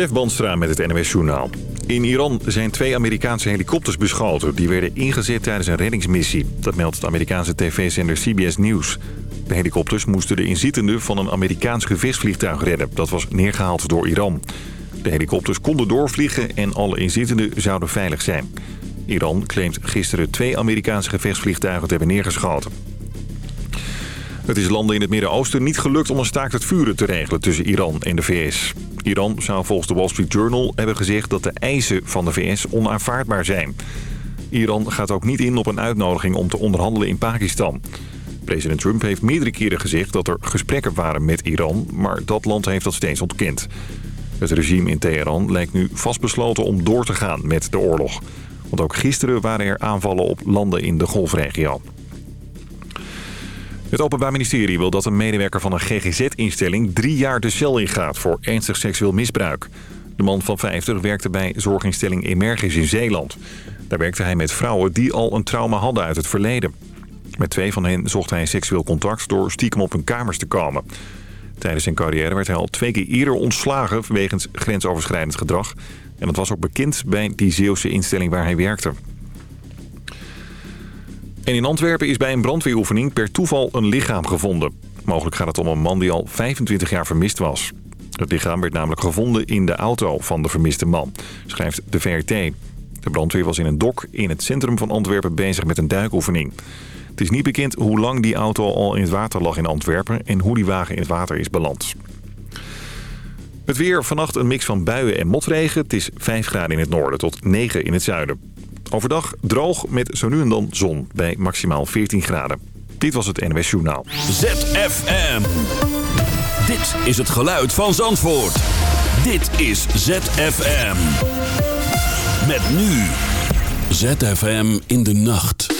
Stef Banstra met het NWS Journaal. In Iran zijn twee Amerikaanse helikopters beschoten. Die werden ingezet tijdens een reddingsmissie. Dat meldt de Amerikaanse tv-zender CBS News. De helikopters moesten de inzittenden van een Amerikaans gevechtsvliegtuig redden. Dat was neergehaald door Iran. De helikopters konden doorvliegen en alle inzittenden zouden veilig zijn. Iran claimt gisteren twee Amerikaanse gevechtsvliegtuigen te hebben neergeschoten. Het is landen in het Midden-Oosten niet gelukt om een staakt het vuren te regelen tussen Iran en de VS. Iran zou volgens de Wall Street Journal hebben gezegd dat de eisen van de VS onaanvaardbaar zijn. Iran gaat ook niet in op een uitnodiging om te onderhandelen in Pakistan. President Trump heeft meerdere keren gezegd dat er gesprekken waren met Iran, maar dat land heeft dat steeds ontkend. Het regime in Teheran lijkt nu vastbesloten om door te gaan met de oorlog. Want ook gisteren waren er aanvallen op landen in de golfregio. Het Openbaar Ministerie wil dat een medewerker van een GGZ-instelling drie jaar de cel ingaat voor ernstig seksueel misbruik. De man van 50 werkte bij zorginstelling Emergis in Zeeland. Daar werkte hij met vrouwen die al een trauma hadden uit het verleden. Met twee van hen zocht hij seksueel contact door stiekem op hun kamers te komen. Tijdens zijn carrière werd hij al twee keer eerder ontslagen wegens grensoverschrijdend gedrag. En dat was ook bekend bij die Zeeuwse instelling waar hij werkte. En in Antwerpen is bij een brandweeroefening per toeval een lichaam gevonden. Mogelijk gaat het om een man die al 25 jaar vermist was. Het lichaam werd namelijk gevonden in de auto van de vermiste man, schrijft de VRT. De brandweer was in een dok in het centrum van Antwerpen bezig met een duikoefening. Het is niet bekend hoe lang die auto al in het water lag in Antwerpen... en hoe die wagen in het water is beland. Het weer vannacht een mix van buien en motregen. Het is 5 graden in het noorden tot 9 in het zuiden. Overdag droog met zo nu en dan zon bij maximaal 14 graden. Dit was het NWS Journaal. ZFM. Dit is het geluid van Zandvoort. Dit is ZFM. Met nu. ZFM in de nacht.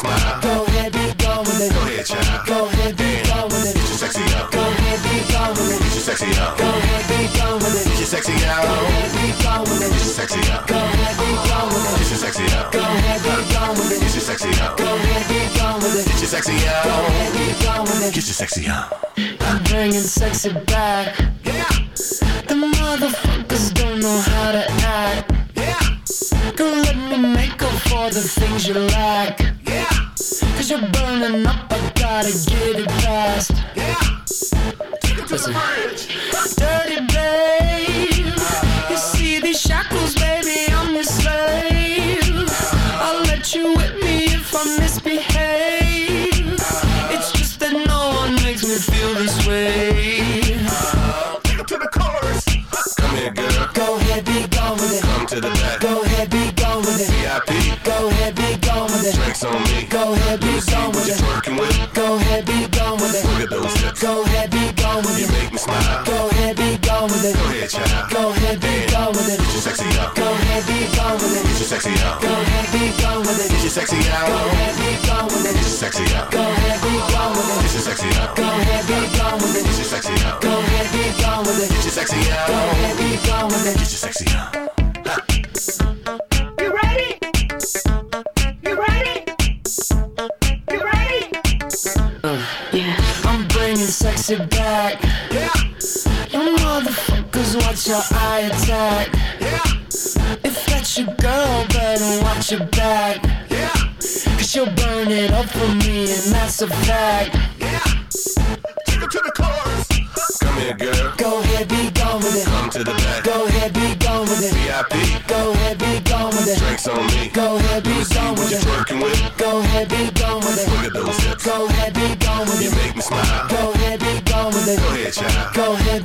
Go ahead, be gone with it. Go ahead, be gone with it. Get your sexy up. Go ahead, be gone with it. Get your sexy up. Go ahead, be gone with it. Get your sexy up. Go ahead, be gone with it. Get your sexy up. Go ahead, be gone with it. Get your sexy up. Go ahead, be gone with it. Get your sexy up. I'm bringing sexy back. Yeah. The motherfuckers don't know how to act. Yeah. Go let me make up for the things you lack. Yeah. Things are burning up, I gotta get it fast. Yeah, take it to Listen. the bridge. Child. Go ahead, be gone with it. Get your sexy out. Go ahead, be gone with it. Get your sexy out. Go ahead, be gone with it. Get your sexy out. Go ahead, be gone with it. Get your sexy out. Go ahead, be gone with it. Get your sexy out. Go ahead, be gone with it. Get your sexy out. Go ahead, be gone with it. Get your sexy out. Go ahead, be gone with it. Get your sexy out. You ready? You ready? You ready? Uh, I'm bringing sexy back. You motherfuckers watch your eye attack. If that's your girl, better watch your back. Yeah. Cause she'll burn it up for me, and that's a fact. Yeah. Take her to the chorus. Come here, girl. Go ahead, be gone with it. Come to the back. Go ahead, be gone with it. VIP. Go ahead, be gone with it. Drinks on me. Go ahead, be Let me see gone what with you it. twerking with. Go ahead, be gone with it. Look it. at those hips. Go ahead, be gone with You it. make me smile. Go ahead, be gone with it. Go ahead, child. Go ahead,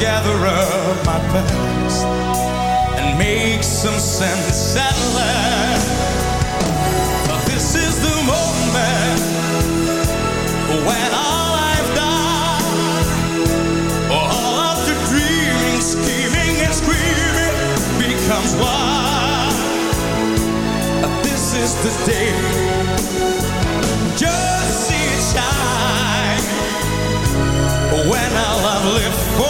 gather up my past and make some sense at last. But This is the moment when all screaming becomes one. This is the day just see it shine when our love lived for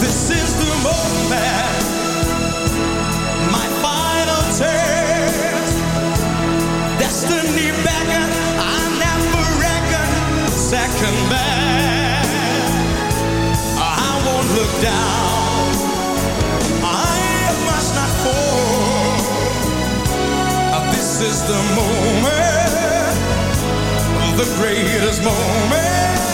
This is the moment, my final test. Destiny beckon, I never reckon second best. I won't look down. I must not fall. This is the moment, the greatest moment.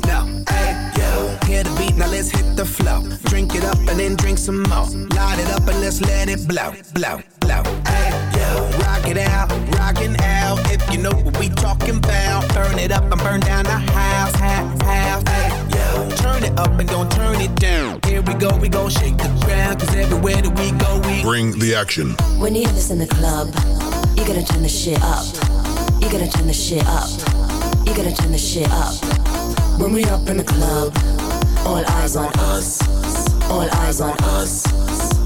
it blow, blow, blow. Hey, yo. Rock it out, rockin' out. If you know what we talking about. Burn it up and burn down the house, house, house. Hey, yo. Turn it up and don't turn it down. Here we go, we go shake the ground. Cause everywhere that we go, we Bring the action. When you have this in the club, you gotta turn the shit up. You gotta turn the shit up. You gotta turn the shit up. When we up in the club, all eyes on us. All eyes on us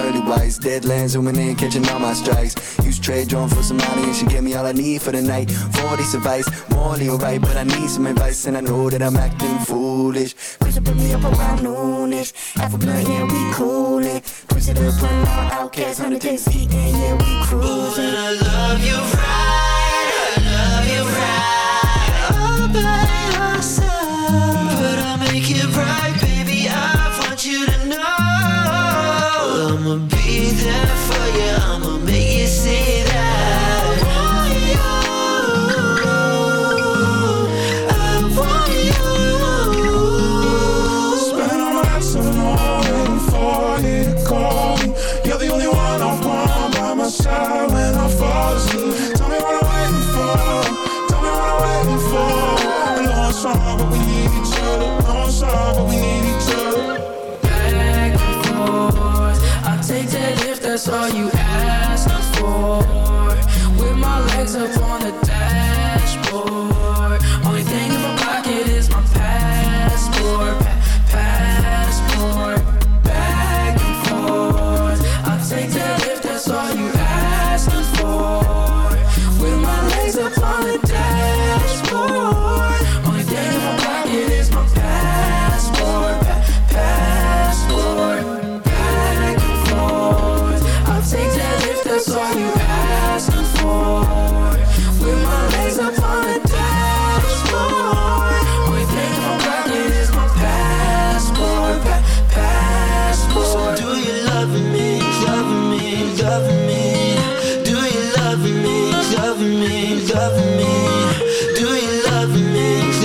pearly whites. Deadlands zooming in, catching all my strikes. Use trade drone for some money, and she gave me all I need for the night. 40 advice, morally alright, but I need some advice, and I know that I'm acting foolish. Push it, put me up around noonish. Half a blunt, yeah, we coolin'. Push it up on all outcasts, 100 days eating, yeah, we cruising. Ooh, and I love you Back and forth, I take that if that's all you asked for. With my legs up on the dashboard.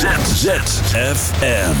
ZZFM.